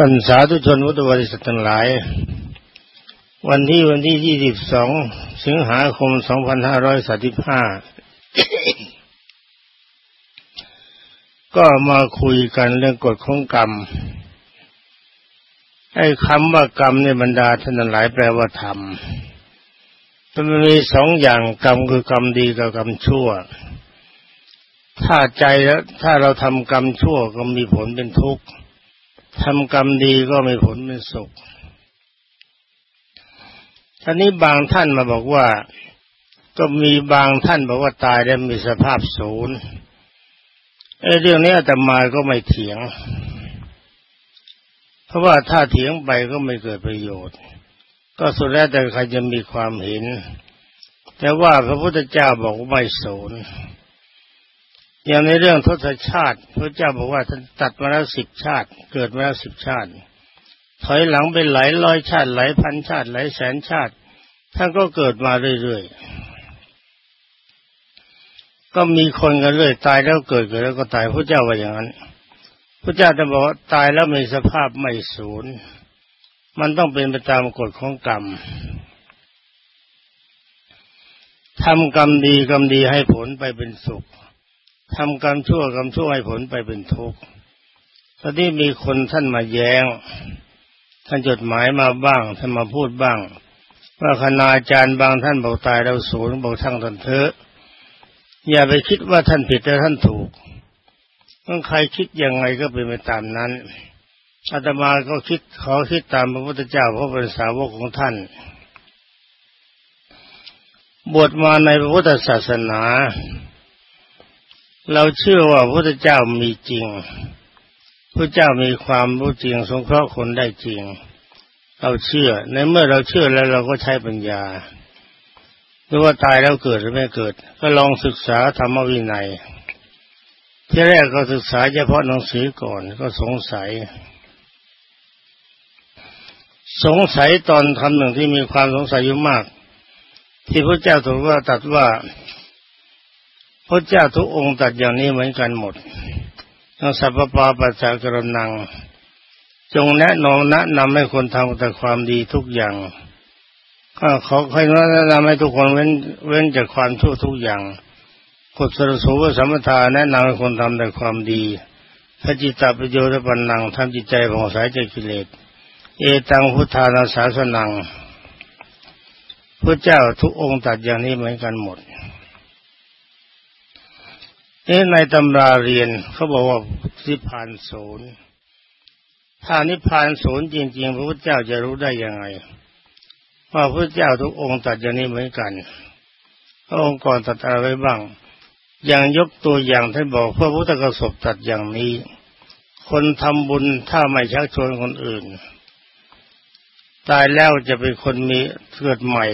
ท่านสาธุชนพุทธบริษัททั้งหลาย วันที่วันที่ 22 สิงหาคม 2535 ก็มาคุยกันเรื่องกฎของกรรม ไอ้คำว่ากรรมในบรรดาท่านหลายแปลว่าธรรมมันมีสองอย่างกรรมคือกรรมดีกับกรรมชั่ว ถ้าใจแล้วถ้าเราทำกรรมชั่วก็มีผลเป็นทุกข์ ทำกรรมดีก็มีผลเป็นสุขท่านี้บางท่านมาบอกว่า ก็มีบางท่านบอกว่าตายแล้วมีสภาพศูนย์ไอ้เรื่องนี้อาตมาก็ไม่เถียง เพราะว่าถ้าเถียงไปก็ไม่เกิดประโยชน์ ก็สุดแล้วแต่ใครจะมีความเห็น แต่ว่าพระพุทธเจ้าบอกว่าไม่ศูนย์ อย่างในเรื่องทศชาติพระเจ้าบอกว่าท่านตัดมาแล้วสิบชาติ เกิดมาแล้วสิบชาติ ถอยหลังไปหลายร้อยชาติหลายพันชาติหลายแสนชาติ ท่านก็เกิดมาเรื่อยๆ ก็มีคนกันเรื่อยตายแล้วเกิดเกิดแล้วก็ตายพระเจ้าว่าอย่างนั้นพระเจ้าจะบอกว่าตายแล้วมีสภาพไม่สูญมันต้องเป็นไปตามกฎของกรรมทำกรรมดีกรรมดีให้ผลไปเป็นสุข ทำกรรมชั่วกรรมชั่วให้ผลไปเป็นทุกข์ตอนนี้มีคนท่านมาแย้ง ท่านจดหมายมาบ้าง ท่านมาพูดบ้าง ว่าคณาจารย์บางท่านบอกตายเราสูญบอกทั้งท่านเถอะอย่าไปคิดว่าท่านผิดแต่ท่านถูกเมื่อใครคิดยังไงก็เป็นไปตามนั้นอาตมาก็คิดขอคิดตามพระพุทธเจ้าเพราะเป็นสาวกของท่าน บวชมาในพระพุทธศาสนา เราเชื่อว่าพระเจ้ามีจริงพระเจ้ามีความรู้จริงสงเคราะห์คนได้จริง เราเชื่อ ในเมื่อเราเชื่อแล้วเราก็ใช้ปัญญาดูว่าตายแล้วเกิดหรือไม่เกิด ก็ลองศึกษาธรรมวินัย ที่แรกก็ศึกษาเฉพาะหนังสือก่อนก็สงสัย สงสัยตอนทำหนึ่งที่มีความสงสัยอยู่มาก ที่พระเจ้าถูกว่าตัดว่า พระเจ้าทุกองค์ตัดอย่างนี้เหมือนกันหมดทั้งสัพพปาปัจจากรนัง จงแนะนำแนะนำให้คนทำแต่ความดีทุกอย่างก็ขอให้แนะนำให้ทุกคนเว้นเว้นจากความชั่วทุกอย่างกฎสรสูวสัมมทาแนะนำให้คนทำแต่ความดีถ้าจิตตประโยชน์ปัญญังทำจิตใจผ่องใสจากกิเลส เอตังพุทธานาสาสนังพระเจ้าทุกองค์ตัดอย่างนี้เหมือนกันหมด นี่ในตำราเรียนเขาบอกว่านิพพานศูนย์ถ้านิพพานศูนย์จริง ๆ พระพุทธเจ้าจะรู้ได้ยังไงว่าพระเจ้าทุกองค์ตัดอย่างนี้เหมือนกันพระองค์ก่อนตัดอะไรไว้บ้าง อย่างยกตัวอย่างท่านบอกพระพุทธกสบตัดอย่างนี้ คนทำบุญถ้าไม่ชักชวนคนอื่น ตายแล้วจะเป็นคนมีเกิดใหม่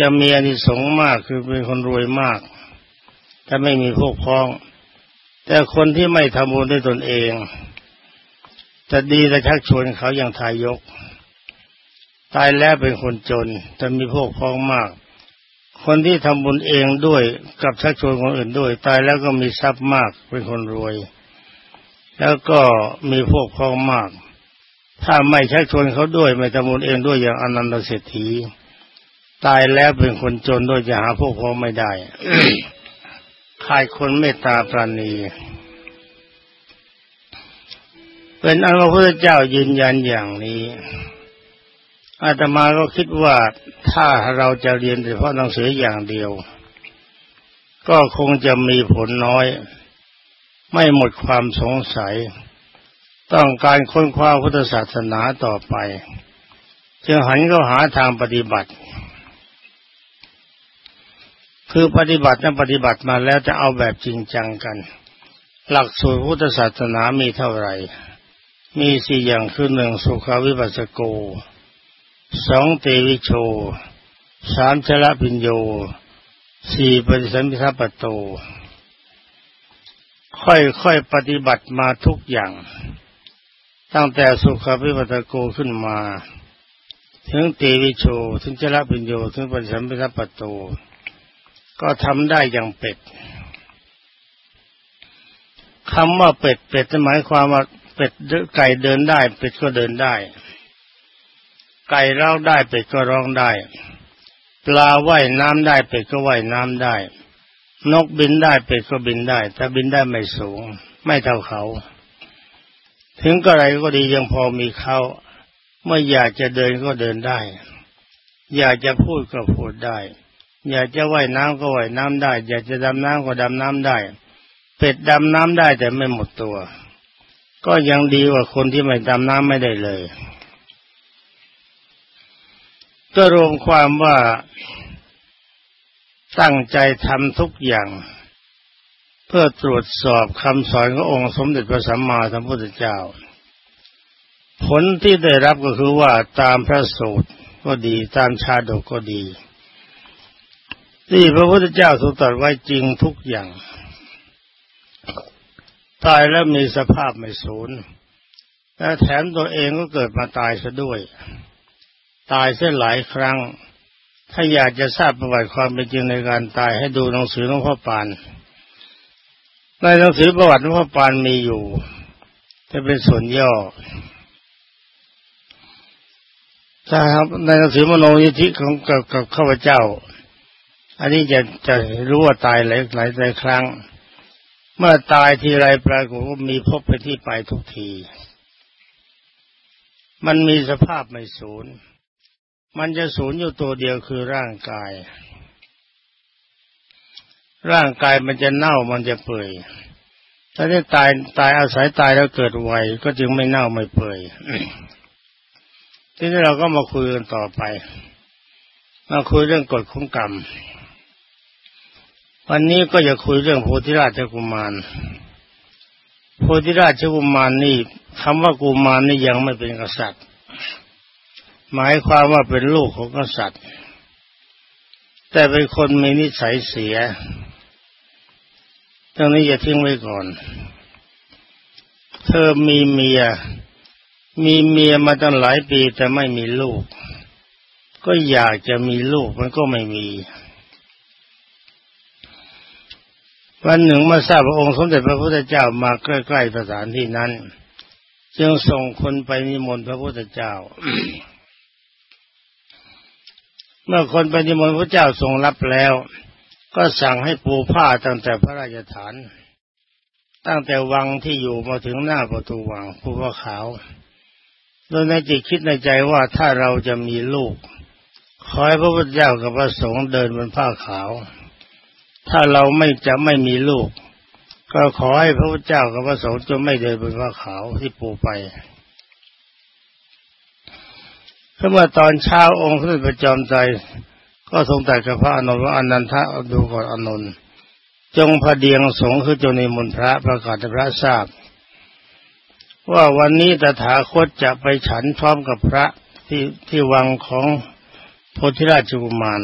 จะมีอานิสงส์มากคือเป็นคนรวยมาก ถ้าไม่มีพวกพ้อง แต่คนที่ไม่ทำบุญด้วยตนเอง จะดีแต่ชักชวนเขาอย่างทายก ตายแล้วเป็นคนจนจะมีพวกพ้องมาก คนที่ทำบุญเองด้วยกับชักชวนคนอื่นด้วย ตายแล้วก็มีทรัพย์มากเป็นคนรวย แล้วก็มีพวกพ้องมาก ถ้าไม่ชักชวนเขาด้วยไม่ทำบุญเองด้วยอย่างอนันตเศรษฐีตายแล้วเป็นคนจนด้วยจะหาพวกพ้องไม่ได้ ขาดคนเมตตาปราณี เป็นอันพระพุทธเจ้ายืนยันอย่างนี้อาตมาก็คิดว่าถ้าเราจะเรียนเฉพาะหนังสืออย่างเดียว ก็คงจะมีผลน้อย ไม่หมดความสงสัย ต้องการค้นคว้าพุทธศาสนาต่อไป จึงหันก็หาทางปฏิบัติ คือปฏิบัตินั้นปฏิบัติมาแล้วจะเอาแบบจริงจังกัน หลักสูตรพุทธศาสนามีเท่าไหร่ มีสี่อย่างคือหนึ่งสุขาวิปัสสโกสองเตวิโชสามชละพิญโยสี่ปฏิสัมพิทัปโต ค่อยๆปฏิบัติมาทุกอย่าง ตั้งแต่สุขาวิปัสสโกขึ้นมา ถึงเตวิโชถึงชละพิญโยถึงปฏิสัมพิทัปโต ก็ทำได้อย่างเป็ดคำว่าเป็ดเป็ดหมายความว่าเป็ดไก่เดินได้ เป็ดก็เดินได้ ไก่ร้องได้ เป็ดก็ร้องได้ ปลาว่ายน้ำได้ เป็ดก็ว่ายน้ำได้ นกบินได้ เป็ดก็บินได้แต่บินได้ไม่สูง ไม่เท่าเขา ถึงกระไรก็ดียังพอมีเขาเมื่ออยากจะเดินก็เดินได้ อยากจะพูดก็พูดได้ อยากจะว่ายน้ำก็ว่ายน้ำได้ อยากจะดำน้ำก็ดำน้ำได้ เป็ดดำน้ำได้แต่ไม่หมดตัว ก็ยังดีกว่าคนที่ไม่ดำน้ำไม่ได้เลย ก็รวมความว่าตั้งใจทำทุกอย่าง เพื่อตรวจสอบคำสอนขององค์สมเด็จพระสัมมาสัมพุทธเจ้า ผลที่ได้รับก็คือว่าตามพระสูตรก็ดีตามชาดกก็ดี ที่พระพุทธเจ้าทรงตรัสไว้จริงทุกอย่าง ตายแล้วมีสภาพไม่สูญและแถมตัวเองก็เกิดมาตายซะด้วย ตายเสียหลายครั้ง ถ้าอยากจะทราบประวัติความเป็นจริงในการตายให้ดูหนังสือหลวงพ่อปาน ในหนังสือประวัติหลวงพ่อปานมีอยู่จะเป็นส่วนย่อถ้าครับในหนังสือมโนยิธิของกับกับข้าพเจ้า อันนี้จะจะรู้ว่าตายหลายหลายหลายครั้ง เมื่อตายทีไรปรากฏว่ามีพบไปที่ไปทุกที มันมีสภาพไม่สูญมันจะสูญอยู่ตัวเดียวคือร่างกาย ร่างกายมันจะเน่ามันจะเปื่อย ถ้าได้ตายตายอาศัยตายแล้วเกิดไวก็จึงไม่เน่าไม่เปื่อย ทีนี้เราก็มาคุยกันต่อไป มาคุยเรื่องกฎของกรรม วันนี้ก็จะคุยเรื่องโพธิราชกุมาร โพธิราชกุมารนี่คำว่ากุมารนี่ยังไม่เป็นกษัตริย์ หมายความว่าเป็นลูกของกษัตริย์ แต่เป็นคนมีนิสัยเสียตรงนี้อย่าทิ้งไว้ก่อน เธอมีเมีย มีเมียมาตั้งหลายปีแต่ไม่มีลูก ก็อยากจะมีลูกมันก็ไม่มี วันหนึ่งมาทราบพระองค์สมเด็จพระพุทธเจ้ามาใกล้ๆสถานที่นั้น จึงส่งคนไปนิมนต์พระพุทธเจ้า เมื่อคนไปนิมนต์พระเจ้าทรงรับแล้ว ก็สั่งให้ปูผ้าตั้งแต่พระราชฐาน ตั้งแต่วังที่อยู่มาถึงหน้าประตูวังปูผ้าขาวโดยในจิตคิดในใจว่าถ้าเราจะมีลูก ขอให้พระพุทธเจ้ากับพระสงฆ์เดินบนผ้าขาว ถ้าเราไม่จะไม่มีลูก ก็ขอให้พระพุทธเจ้ากับพระสงฆ์จะไม่เดินบนผ้าขาวที่ปูไปถ้าเมื่อตอนเช้าองค์สมเด็จพระจอมใจ ก็ทรงแต่กับพระอนุนว่าอนันทะดูก่อนอนุนจงพระเดียงสงคือจงนิมนต์พระประกาศพระทราบ ว่าวันนี้ตถาคตจะไปฉันพร้อมกับพระที่ที่วังของโพธิราชกุมาร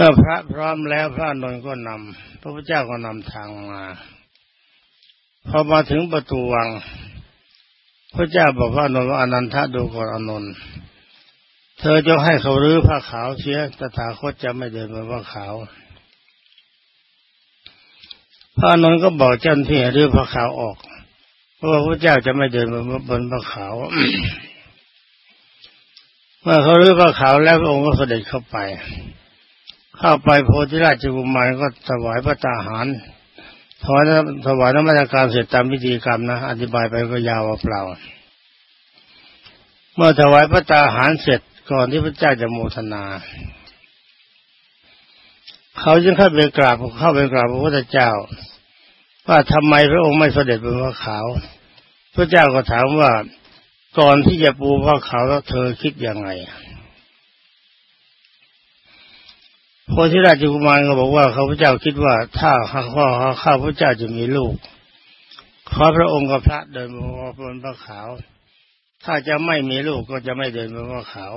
มื่อพระพร้อมแล้วพระนนท์ก็นำพระพุทธเจ้าก็นำทางมา พอมาถึงประตูวัง พระเจ้าบอกว่านนท์อนันทะดูก่อนอนนท์เธอจะให้เขารื้อผ้าขาวเสียตถาคตจะไม่เดินบนผ้าขาว พระนนท์ก็บอกเจ้าหน้าที่รื้อผ้าขาวออก เพราะว่าพระเจ้าจะไม่เดินบนบนผ้าขาว เมื่อเขารื้อผ้าขาวแล้วองค์ก็เสด็จเข้าไป เข้าไปโพธิราชกุมารก็ถวายพระตาหารถวายถวายน้ำมัการเสร็จตามพิธีกรรมนะ อธิบายไปก็ยาวเปล่า เมื่อถวายพระตาหารเสร็จก่อนที่พระเจ้าจะโมทนา เขาจึงเข้าไปกราบเข้าไปกราบพระพุทธเจ้า ว่าทำไมพระองค์ไม่เสด็จบนพระขาวพระเจ้าก็ถามว่าก่อนที่จะปูพระขาวแล้วเธอคิดยังไง พอที่ราชกุมารก็บอกว่าข้าพเจ้าคิดว่าถ้าข้าข้าพเจ้าจะมีลูก ขอพระองค์กับพระเดินบนพระขาว ถ้าจะไม่มีลูกก็จะไม่เดินบนพระขาว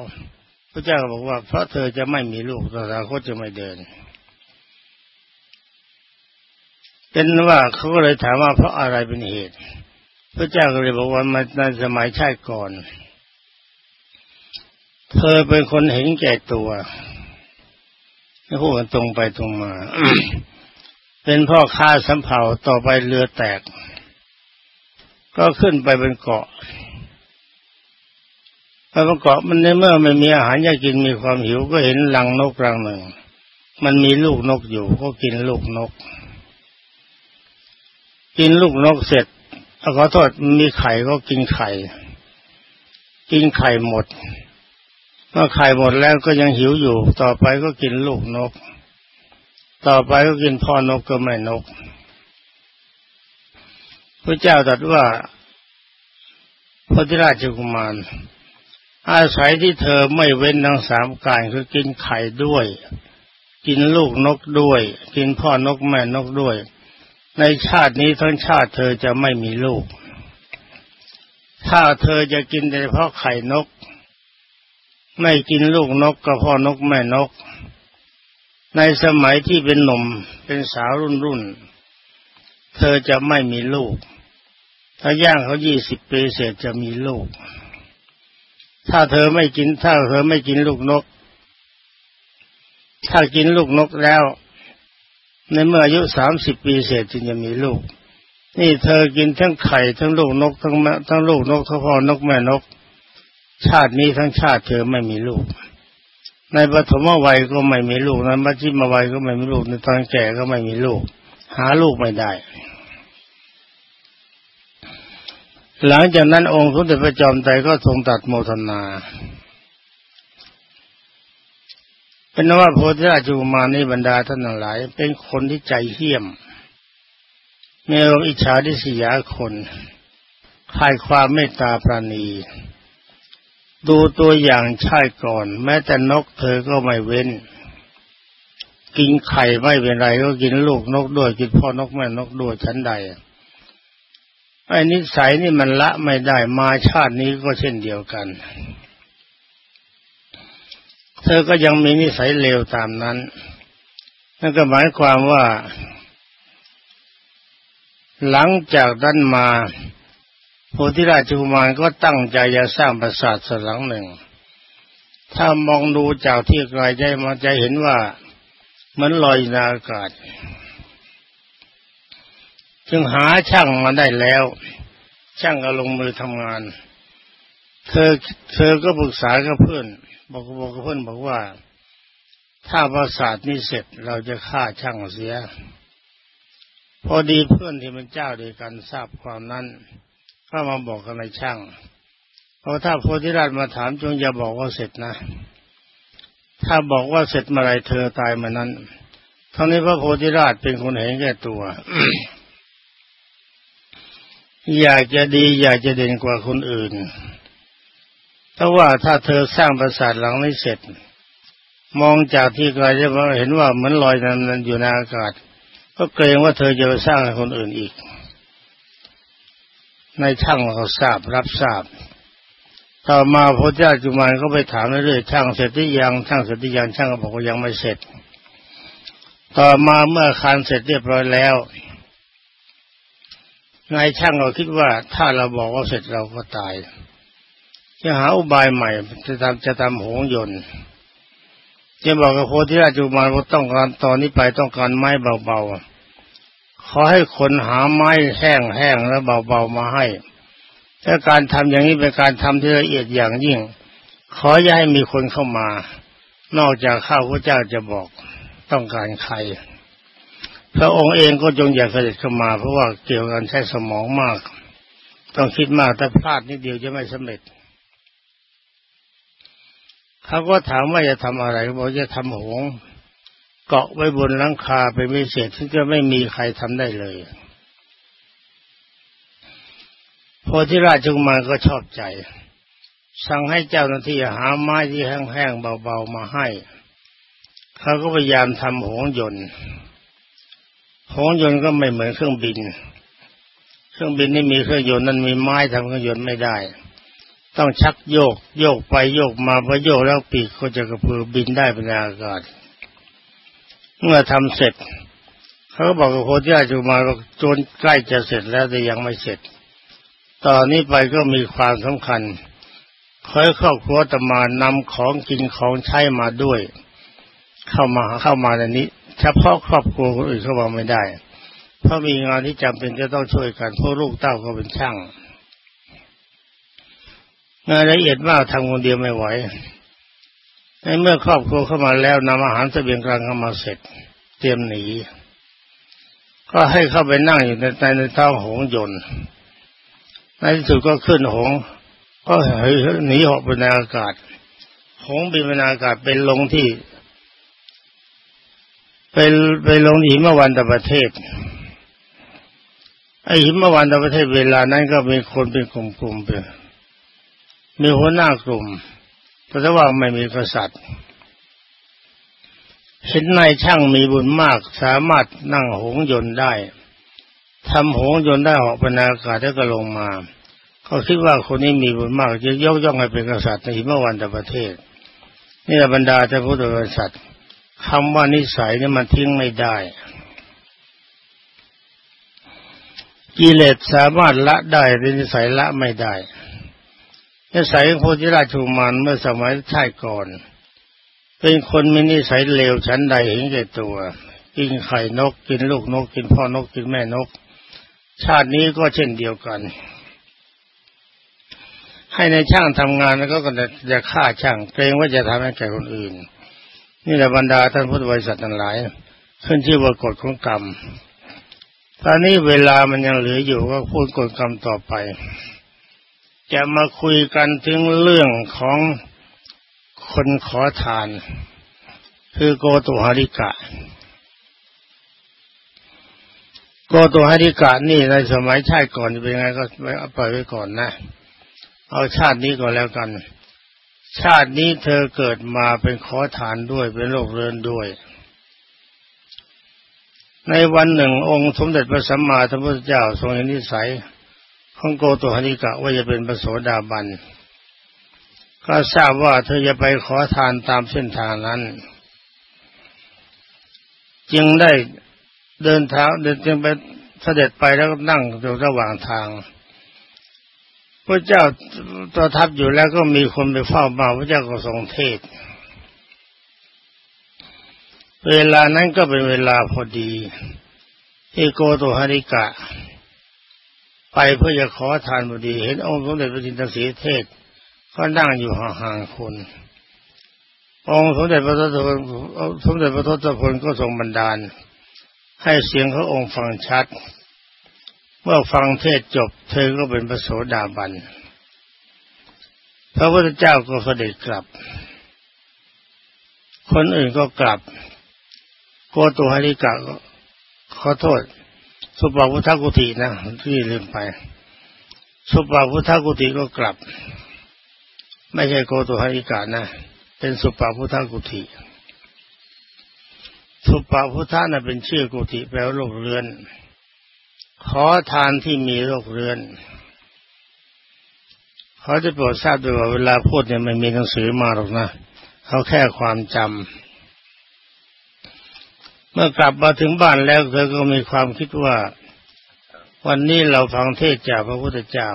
พระเจ้าบอกว่า เพราะเธอจะไม่มีลูกตถาคตจะไม่เดิน เป็นว่าเขาก็เลยถามว่าเพราะอะไรเป็นเหตุ พระเจ้าก็เลยบอกว่ามันในสมัยชาติก่อน เธอเป็นคนเห็นแก่ตัว พูดกันตรงไปตรงมา เป็นพ่อค้าสำเภาต่อไปเรือแตก ก็ขึ้นไปบนเกาะไปบนเกาะมันในเมื่อไม่มีอาหารอยากกินมีความหิวก็เห็นรังนกรังหนึ่ง มันมีลูกนกอยู่ก็กินลูกนก กินลูกนกเสร็จขอโทษมีไข่ก็กินไข่ กินไข่หมด เมื่อไข่หมดแล้วก็ยังหิวอยู่ ต่อไปก็กินลูกนก ต่อไปก็กินพ่อนกก็แม่นก พระเจ้าตรัสว่าพระธิราชกุมาร อาศัยที่เธอไม่เว้นทั้งสามการคือกินไข่ด้วย กินลูกนกด้วย กินพ่อนกแม่นกด้วย ในชาตินี้ทั้งชาติเธอจะไม่มีลูก ถ้าเธอจะกินแต่เพราะไข่นก ไม่กินลูกนกก็พ่อนกแม่นก ในสมัยที่เป็นหนุ่มเป็นสาวรุ่นรุ่น เธอจะไม่มีลูก ถ้าย่างเขายี่สิบปีเสร็จจะมีลูก ถ้าเธอไม่กินถ้าเธอไม่กินลูกนก ถ้ากินลูกนกแล้ว ในเมื่ออายุสามสิบปีเสร็จจึงจะมีลูก นี่เธอกินทั้งไข่ทั้งลูกนกทั้งแม่ทั้งลูกนกทั้งพ่อนกแม่นก ชาตินี้ทั้งชาติเธอไม่มีลูก ในปฐมวัยก็ไม่มีลูกในมัธยมวัยก็ไม่มีลูกในตอนแก่ก็ไม่มีลูก หาลูกไม่ได้ หลังจากนั้นองค์สมเด็จพระจอมไตรก็ทรงตัดโมทนา เป็นว่าโพธิราชุมานีบรรดาท่านหลาย เป็นคนที่ใจเหี้ยมมีอารมณ์อิจฉาดิสยาคนคลายความเมตตาปราณี ดูตัวอย่างชายก่อน แม้แต่นกเธอก็ไม่เว้น กินไข่ไม่เป็นไรก็กินลูกนกด้วยกินพ่อนกแม่นกด้วยชั้นใดไอ้นิสัยนี่มันละไม่ได้มาชาตินี้ก็เช่นเดียวกัน เธอก็ยังมีนิสัยเลวตามนั้นนั่นก็หมายความว่า หลังจากนั้นมา โพธิราชกุมารก็ตั้งใจจะสร้างปราสาทสักหลังหนึ่ง ถ้ามองดูจากที่ไกลใจมาจะเห็นว่ามันลอยในอากาศ จึงหาช่างมาได้แล้ว ช่างก็ลงมือทำงาน เธอเธอก็ปรึกษากับเพื่อน บอกบอกกับเพื่อนบอกว่า ถ้าปราสาทนี้เสร็จเราจะฆ่าช่างเสีย พอดีเพื่อนที่เป็นเจ้าเดียกันทราบความนั้น ก็มาบอกกับนายช่างเพราะถ้าโพธิราชมาถามจงอย่าบอกว่าเสร็จนะ ถ้าบอกว่าเสร็จเมื่อไรเธอตายเมานั้นทั้งนี้พระโพธิราชเป็นคนเห็นแก่ตัว อยากจะดี อยากจะเด่นกว่าคนอื่นถ้าว่าถ้าเธอสร้างปราสาทหลังนี้เสร็จ มองจากที่ไกลจะเห็นว่าเหมือนลอยนั้นอยู่ในอากาศ ก็เกรงว่าเธอจะไปสร้างให้คนอื่นอีก ในช่างเขาทราบรับทราบ ต่อมาพระเจ้าจุมานก็ไปถามเรื่อยๆช่างเสร็จที่ยังช่างเสร็จที่ยังช่างก็บอกว่ายังไม่เสร็จ ต่อมาเมื่อคานเสร็จเรียบร้อยแล้วนายช่างเราคิดว่าถ้าเราบอกว่าเสร็จเราก็ตายจะหาอุบายใหม่จะทำจะทำหงยนต์จะบอกกับโพธิราชจุมานว่าต้องการตอนนี้ไปต้องการไม้เบาๆ ขอให้คนหาไม้แห้งๆแล้วเบาๆมาให้ถ้าการทำอย่างนี้เป็นการทำที่ละเอียดอย่างยิ่ง ขออย่าให้มีคนเข้ามา นอกจากข้าพระเจ้าจะบอกต้องการใคร พระองค์เองก็จงอย่าเสด็จเข้ามา เพราะว่าเกี่ยวกันใช้สมองมาก ต้องคิดมากแต่พลาดนิดเดียวจะไม่สำเร็จเขาก็ถามว่าจะทำอะไรบอกจะทำหง เกาะไว้บนหลังคาเป็นพิเศษที่จะไม่มีใครทำได้เลยพอที่ราชกุมารก็ชอบใจ สั่งให้เจ้าหน้าที่หาไม้ที่แห้งๆเบาๆมาให้ เขาก็พยายามทำหงยนต์หงยนต์ก็ไม่เหมือนเครื่องบิน เครื่องบินนี่มีเครื่องยนต์นั้นมีไม้ทำเครื่องยนต์ไม่ได้ ต้องชักโยก โยกไปโยกมาพอโยกแล้วปีกก็จะกระพือบินได้เป็นอากาศ เมื่อทำเสร็จเขาก็บอกกับโคที่ราชกุมารว่าจนใกล้จะเสร็จแล้วแต่ยังไม่เสร็จ ตอนนี้ไปก็มีความสำคัญคอยครอบครัวตมานำของกินของใช้มาด้วย เข้ามาเข้ามาในนี้ เฉพาะครอบครัวคนอื่นเขาบอกไม่ได้ เพราะมีงานที่จำเป็นจะต้องช่วยกันเพราะลูกเต้าก็เป็นช่างงานละเอียดมากทำคนเดียวไม่ไหว ในเมื่อครอบครัวเข้ามาแล้วนำอาหารเสบียงกลางเข้ามาเสร็จ เตรียมหนี ก็ให้เข้าไปนั่งอยู่ในในในเท้าหงยนต์ในที่สุดก็ขึ้นหง ก็หนีหอบไปในอากาศ หงบินไปในอากาศเป็นลงที่เป็นไปลงหิมวันตประเทศ ไอหิมวันตประเทศเวลานั้นก็มีคนเป็นกลุ่มๆไปมีหัวหน้ากลุ่ม แต่ว่าไม่มีกษัตริย์เห็นนายช่างมีบุญมากสามารถนั่งหงยนต์ได้ทำหงยนต์ได้ออกบรรยากาศแล้วก็ลงมาเขาคิดว่าคนนี้มีบุญมากจะยกย่องให้เป็นกษัตริย์ในหิมวันตประเทศ นี่บรรดาท่าพุทธบริษัทคำว่านิสัยนี่มันทิ้งไม่ได้ กิเลสสามารถละได้แต่นิสัยละไม่ได้ นิสัยของโพธิราชุมานเมื่อสมัยชาติก่อน เป็นคนมีนิสัยเลวชั้นใดเห็นแก่ตัว กินไข่นกกินลูกนก กินพ่อนกกินแม่นก ชาตินี้ก็เช่นเดียวกัน ให้ในช่างทำงานแล้วก็จะฆ่าช่างเกรงว่าจะทำให้แก่คนอื่น นี่แหละบรรดาท่านพุทธบริษัททั้งหลายขึ้นชื่อว่ากฎของกรรมตอนนี้เวลามันยังเหลืออยู่ก็พูดกฎกรรมต่อไป จะมาคุยกันถึงเรื่องของคนขอทาน คือโกตุหาริกะ โกตุหาริกะนี่ในสมัยชาติก่อนเป็นไงก็ไม่เอาปไว้ก่อนนะ เอาชาตินี้ก่อนแล้วกัน ชาตินี้เธอเกิดมาเป็นขอทานด้วยเป็นโรคเรื้อนด้วย ในวันหนึ่งองค์สมเด็จพระสัมมาสัมพุทธเจ้าทรงเห็นนิสัย ของโกตุหนิกะว่าจะเป็นพระโสดาบัน ก็ทราบว่าเธอจะไปขอทานตามเส้นทางนั้น จึงได้เดินเท้าเดินจึงไปเสด็จไปแล้วก็นั่งอยู่ระหว่างทางพระเจ้าตัวทับอยู่แล้วก็มีคนไปเฝ้ามาพระเจ้าก็ทรงเทศ เวลานั้นก็เป็นเวลาพอดีที่โกโตหาริกะ ไปเพื่อจะขอทานพอดี เห็นองค์สมเด็จพระจินตสีเทศก็นั่งอยู่ห่างๆคนองค์สมเด็จพระทศพลสมเด็จพระทศพลก็ทรงบันดาล ให้เสียงขององค์ฟังชัด เมื่อฟังเทศจบ เธอก็เป็นพระโสดาบัน พระพุทธเจ้าก็เสด็จกลับ คนอื่นก็กลับโกตุหาริกะก็ขอโทษ สุปาพุทธกุตินะที่ลืมไป สุปาพุทธกุติก็กลับ ไม่ใช่โกตุหาริกะนะ เป็นสุปาพุทธกุติสุปาพุทธนะ่ะเป็นชื่อกุติแปลว่าโลกเรือน ขอทานที่มีโรคเรื้อนเขาจะโปรดทราบด้วยว่าเวลาพูดเนี่ยไม่มีหนังสือมาหรอกนะ เขาแค่ความจำ เมื่อกลับมาถึงบ้านแล้วเธอก็มีความคิดว่า วันนี้เราฟังเทศจากพระพุทธเจ้า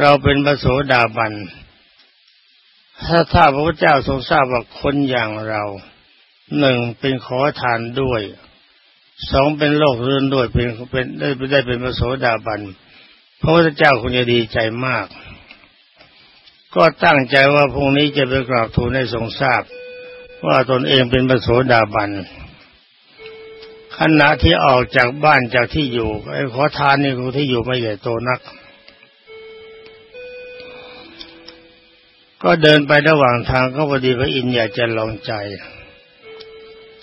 เราเป็นพระโสดาบันถ้าถ้าพระพุทธเจ้าทรงทราบว่าคนอย่างเราหนึ่งเป็นขอทานด้วยสองเป็นโลกเรื่อนด้วยเป็นเป็นได้ได้เป็นพระโสดาบันพระพุทธเจ้าคงจะดีใจมาก ก็ตั้งใจว่าพรุ่งนี้จะไปกราบทูลให้ทรงทราบ ว่าตนเองเป็นพระโสดาบันขณะที่ออกจากบ้านจากที่อยู่ไอ้ขอทานนี่คงที่อยู่ไม่ใหญ่โตนัก ก็เดินไประหว่างทางก็พอดีพระอินทร์อยากจะลองใจ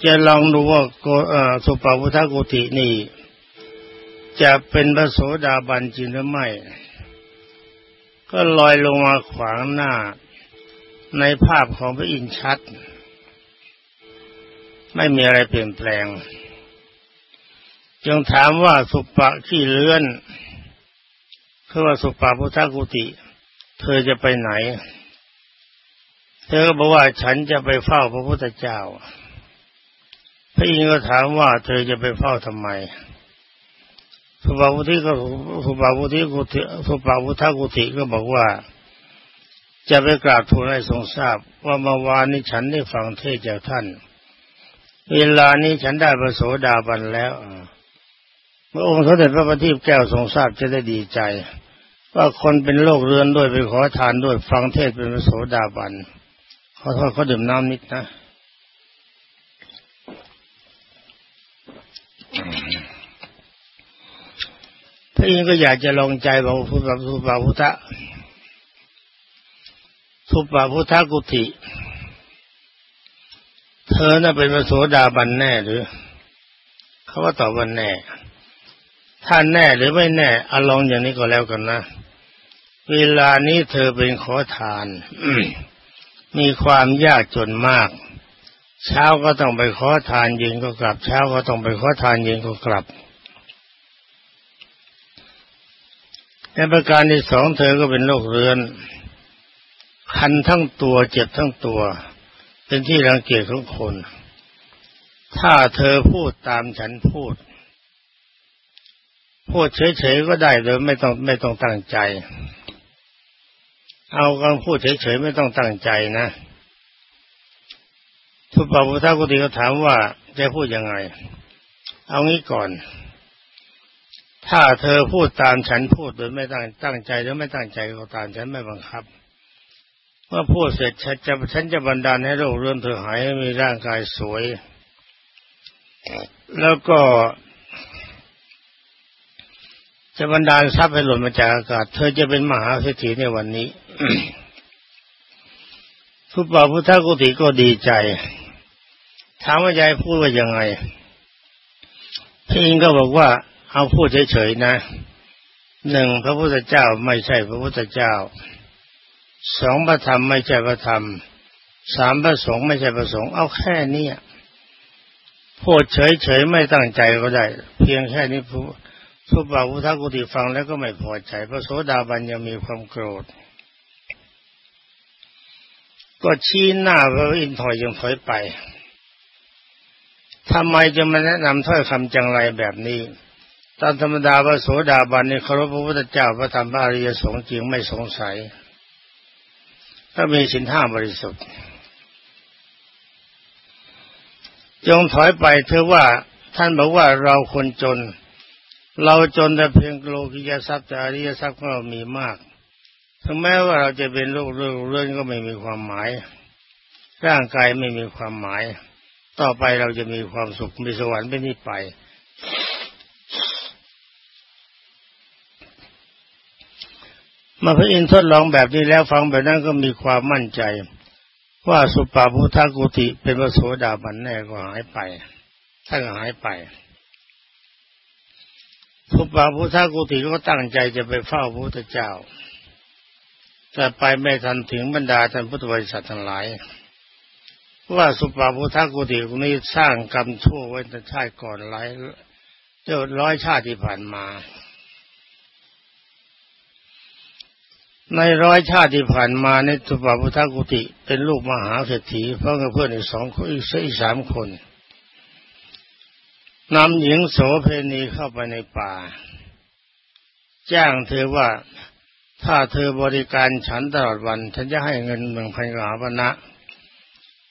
จะลองดูว่าสุปาพุทธกุตินี่ จะเป็นพระโสดาบันจริงหรือไม่ ก็ลอยลงมาขวางหน้าในภาพของพระอินทร์ชัด ไม่มีอะไรเปลี่ยนแปลง จึงถามว่าสุปะขี้เลื่อนคือว่าสุปาพุทธกุติ เธอจะไปไหน เธอก็บอกว่าฉันจะไปเฝ้าพระพุทธเจ้า พระอินทร์ก็ถามว่า เธอจะไปเฝ้าทำไม สุภาวุธิก็สุภาวุธิกุติสุภาวุทกุติก็บอกว่า จะไปกราบทูลให้ทรงทราบ ว่าเมื่อวานนี้ฉันได้ฟังเทศจากท่าน เวลานี้ฉันได้ประโสดาบันแล้วเมื่อองค์สมเด็จพระบัณฑิตแก้วทรงทราบจะได้ดีใจ ว่าคนเป็นโรคเรื้อนด้วยไปขอทานด้วยฟังเทศเป็นพระโสดาบันขอโทษเขาดื่มน้ำนิดนะถ้าเองก็อยากจะลองใจบอกพุทธพุทธพุทธทุปาพุทธกุติ เธอน่ะเป็นพระโสดาบันแน่หรือเขาว่าตอบวันแน่ท่านแน่หรือไม่แน่เอาลองอย่างนี้ก็แล้วกันนะ เวลานี้เธอเป็นขอทาน มีความยากจนมาก เช้าก็ต้องไปขอทานเย็นก็กลับ เช้าก็ต้องไปขอทานเย็นก็กลับในประการที่สองเธอก็เป็นโรคเรื้อนคันทั้งตัวเจ็บทั้งตัว เป็นที่รังเกียจของคน ถ้าเธอพูดตามฉันพูด พูดเฉยๆก็ได้โดยไม่ต้องไม่ต้องตั้งใจ เอาคำพูดเฉยๆไม่ต้องตั้งใจนะทุปปพุทธกุติก็ถามว่าจะพูดยังไง เอางี้ก่อน ถ้าเธอพูดตามฉันพูดโดยไม่ตั้งตั้งใจหรือไม่ตั้งใจก็ตามฉันไม่บังคับ เมื่อพูดเสร็จฉันจะฉันจะบันดาลให้โรคเรื้อนเธอหายให้มีร่างกายสวย แล้วก็ จะบันดาลทรัพย์ให้หล่นมาจากอากาศ เธอจะเป็นมหาเศรษฐีในวันนี้ทุปปาพุทธกุติก็ดีใจ ถามว่ายายพูดว่ายังไงพี่อิงก็บอกว่า เอาพูดเฉยๆนะหนึ่งพระพุทธเจ้าไม่ใช่พระพุทธเจ้า สองพระธรรมไม่ใช่พระธรรมสามพระสงฆ์ไม่ใช่พระสงฆ์เอาแค่นี้พูดเฉยๆไม่ตั้งใจก็ได้ เพียงแค่นี้ผู้ผู้บ่าวผู้ทักกุฏิฟังแล้วก็ไม่พอใจ พระโสดาบันยังมีความโกรธ ก็ชี้หน้าพระอินทร์ถอยยังถอยไปทำไมจะมาแนะนำถ้อยคำจังไรแบบนี้ตามธรรมดาพระโสดาบันนี่เคารพพระพุทธเจ้าพระธรรมพระอริยสงฆ์จริงไม่สงสัย ถ้ามีสินห้าบริสุทธิ์ จงถอยไปเธอว่าท่านบอกว่าเราคนจน เราจนแต่เพียงโลกิยทรัพย์แต่อริยทรัพย์ก็มีมาก ถึงแม้ว่าเราจะเป็นโรคเรื่องเรื่องก็ไม่มีความหมาย ร่างกายไม่มีความหมาย ต่อไปเราจะมีความสุขมีสวรรค์เป็นที่ไป มาพระอินทร์ทดลองแบบนี้แล้วฟังแบบนั้นก็มีความมั่นใจ ว่าสุปาพุทธกุติเป็นพระโสดาบันแน่ก็หายไปท่านก็หายไป สุปาพุทธกุติก็ตั้งใจจะไปเฝ้าพระพุทธเจ้า แต่ไปไม่ทันถึงบรรดาท่านพุทธบริษัททั้งหลาย ว่าสุปาพุทธกุติคนนี้สร้างกรรมชั่วไว้ในชาติก่อนหลายเจ้าร้อยชาติที่ผ่านมา ในร้อยชาติที่ผ่านมาในสุปาพุทธกุติเป็นลูกมหาเศรษฐีเพราะกับเพื่อนอีกสองคนอีกสามคนนำหญิงโสเพณีเข้าไปในป่า จ้างเธอว่าถ้าเธอบริการฉันตลอดวัน ฉันจะให้เงินหนึ่งพันกหาปณะ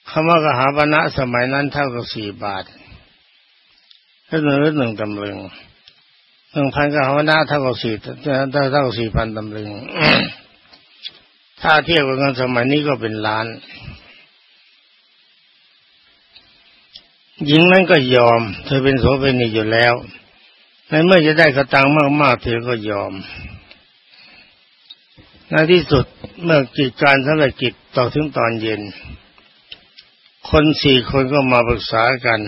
คำว่ากหาปณะสมัยนั้นเท่ากับสี่บาทถ้าหนึ่งหนึ่งตำลึงหนึ่งพันกหาปณะเท่ากับสี่เท่ากับสี่พันตำลึง ถ้าเทียบกับเงินสมัยนี้ก็เป็นล้าน หญิงนั้นก็ยอม เธอเป็นโสเภณีอยู่แล้วในเมื่อจะได้กระตังมากๆเธอก็ยอมในที่สุดเมื่อกิจการสำเร็จกิจต่อถึงตอนเย็น คนสี่คนก็มาปรึกษากัน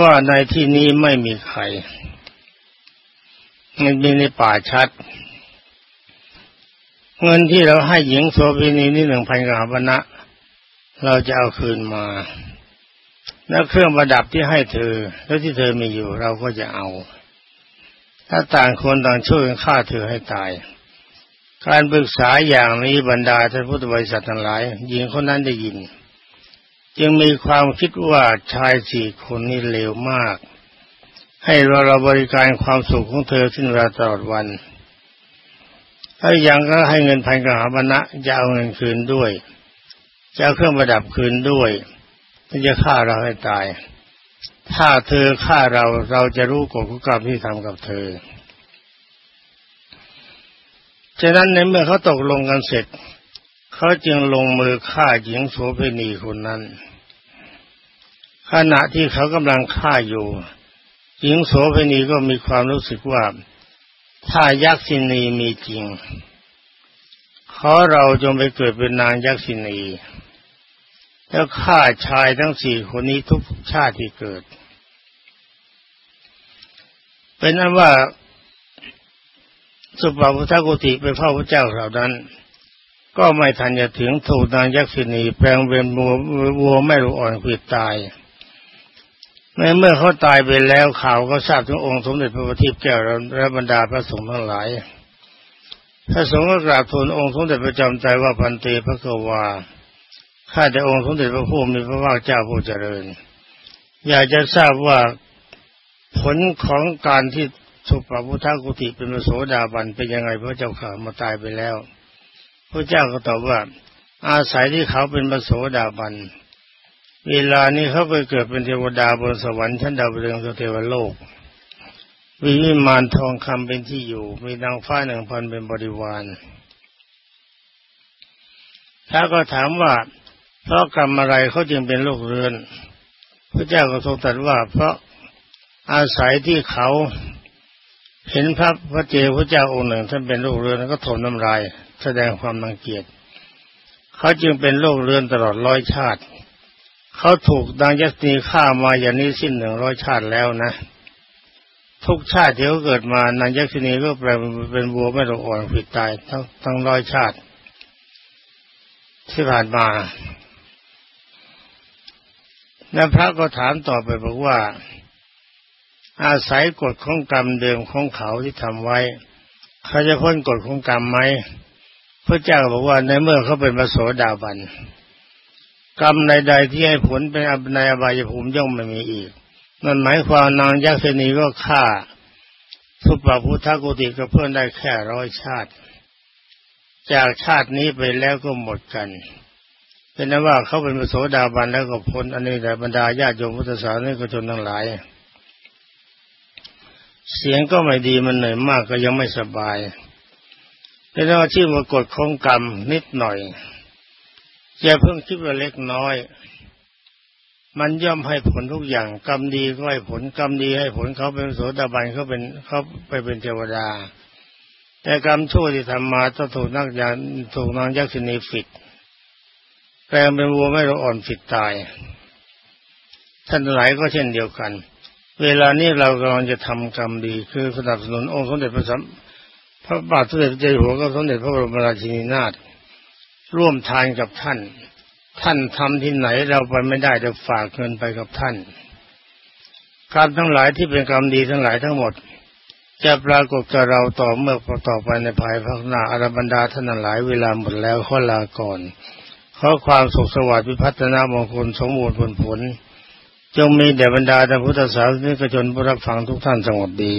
ว่าในที่นี้ไม่มีใครมันมีในป่าชัด เงินที่เราให้หญิงโสเภณีนี่หนึ่งพันกหาปณะเราจะเอาคืนมา แล้วเครื่องประดับที่ให้เธอ แล้วที่เธอมีอยู่เราก็จะเอา ถ้าต่างคนต่างช่วยกันฆ่าเธอให้ตาย การปรึกษาอย่างนี้บรรดาท่านพุทธบริษัททั้งหลาย หญิงคนนั้นได้ยิน จึงมีความคิดว่าชายสี่คนนี้เลวมาก ให้เราเราบริการความสุขของเธอสิ้นเวลาตลอดวัน ถ้าย่างก็ให้เงินพันกหาบรรณะจะเอาเงินคืนด้วย จะเอาเครื่องประดับคืนด้วยจะฆ่าเราให้ตาย ถ้าเธอฆ่าเราเราจะรู้กฎกรรมที่ทำกับเธอ ฉะนั้นในเมื่อเขาตกลงกันเสร็จ เขาจึงลงมือฆ่าหญิงโสเภณีคนนั้น ขณะที่เขากำลังฆ่าอยู่ หญิงโสเภณีก็มีความรู้สึกว่า ถ้ายักษินีมีจริง ขอเราจงไปเกิดเป็นนางยักษินี แล้วฆ่าชายทั้งสี่คนนี้ทุกชาติที่เกิด เป็นนั้นว่าสุภาพุทธกุติไปเฝ้าพระเจ้าเหล่านั้น ก็ไม่ทันจะถึงถูกนางยักษินีแปลงเป็นวัววัวไม่รู้อ่อนผิดตาย ในเมื่อเขาตายไปแล้วข่าวก็ทราบถึงองค์สมเด็จพระบพิตรแก้วและบรรดาพระสงฆ์ทั้งหลายพระสงฆ์ก็กราบทูลองค์สมเด็จพระจอมใจว่าพันเตพระกวาข้าแต่องค์สมเด็จพระผู้มีพระภาคเจ้าผู้เจริญ อยากจะทราบว่าผลของการที่สุปพุทธกุติเป็นโสดาบันเป็นยังไงพระเจ้าข่ามาตายไปแล้ว พระเจ้าก็ตอบว่า อาศัยที่เขาเป็นมโสดาบัน เวลานี้เขาไปเกิดเป็นเทวดาบนสวรรค์ชั้นดาวเรืองเทวโลกมีวิมานทองคำเป็นที่อยู่ มีนางฟ้าหนึ่งพันเป็นบริวารถ้าก็ถามว่าเพราะกรรมอะไรเขาจึงเป็นโลกเรือน พระเจ้าก็ทรงตรัสว่า เพราะอาศัยที่เขาเห็นพระพระเจ้าพระเจ้าองค์หนึ่งท่านเป็นโรคเรือนก็ทนน้ำลาย แสดงความนังเกียจเขาจึงเป็นโรคเรือนตลอดร้อยชาติ เขาถูกดังยักษ์นีฆ่ามาอย่างนี้สิ้นหนึ่งร้อยชาติแล้วนะ ทุกชาติที่เขาเกิดมานางยักษ์นีก็แปลเป็นวัวไม่รู้อ่อนผิดตายทั้งทั้งร้อยชาติ ที่ผ่านมาแล้วพระก็ถามต่อไปบอกว่า อาศัยกฎของกรรมเดิมของเขาที่ทำไว้ เขาจะพ้นกฎของกรรมไหมพระเจ้าบอกว่าในเมื่อเขาเป็นพระโสดาบัน กรรมใดๆที่ให้ผลเป็นอในอบายภูมิย่อมไม่มีอีก นั่นหมายความนางยักษ์นีก็ฆ่าสุปพุทธกุติก็เพื่อนได้แค่ร้อยชาติ จากชาตินี้ไปแล้วก็หมดกันเป็นนั้นว่าเขาเป็นพระโสดาบันแล้วก็พ้นอันนี้แต่บรรดาญาติโยมพุทธศาสนิกชนทั้งหลาย เสียงก็ไม่ดีมันเหนื่อยมากก็ยังไม่สบายเป็นว่าที่อมากดของกรรมนิดหน่อย อย่าเพิ่งคิดว่าเล็กน้อย มันย่อมให้ผลทุกอย่าง กรรมดีก็ให้ผลกรรมดีให้ผลเขาเป็นโสดาบันเขาเป็นเขาไปเป็นเทวดา แต่กรรมชั่วที่ทำมาต้องถูกนักยาถูกนางยักษ์นีฟิดแปลงเป็นวัวไม่รู้อ่อนฟิดตาย ท่านหลายก็เช่นเดียวกัน เวลานี้เรากำลังจะทำกรรมดี คือสนับสนุนองค์สมเด็จพระสัมพระบาทสมเด็จพระเจ้าอยู่หัวกับสมเด็จพระบรมราชินีนาถ ร่วมทานกับท่าน ท่านทำที่ไหนเราไปไม่ได้จะฝากเงินไปกับท่านการทั้งหลายที่เป็นกรรมดีทั้งหลายทั้งหมด จะปรากฏกับเราต่อเมื่อต่อไปในภายภาคหน้าอารบรรดาท่านหลายเวลาหมดแล้วขอลาก่อนขอความสุขสวัสดิ์พิพัฒนามงคลสมบูรณ์ผลผล จงมีแด่บรรดาท่านพุทธศาสนิกชนผู้รับฟังทุกท่านสงบดี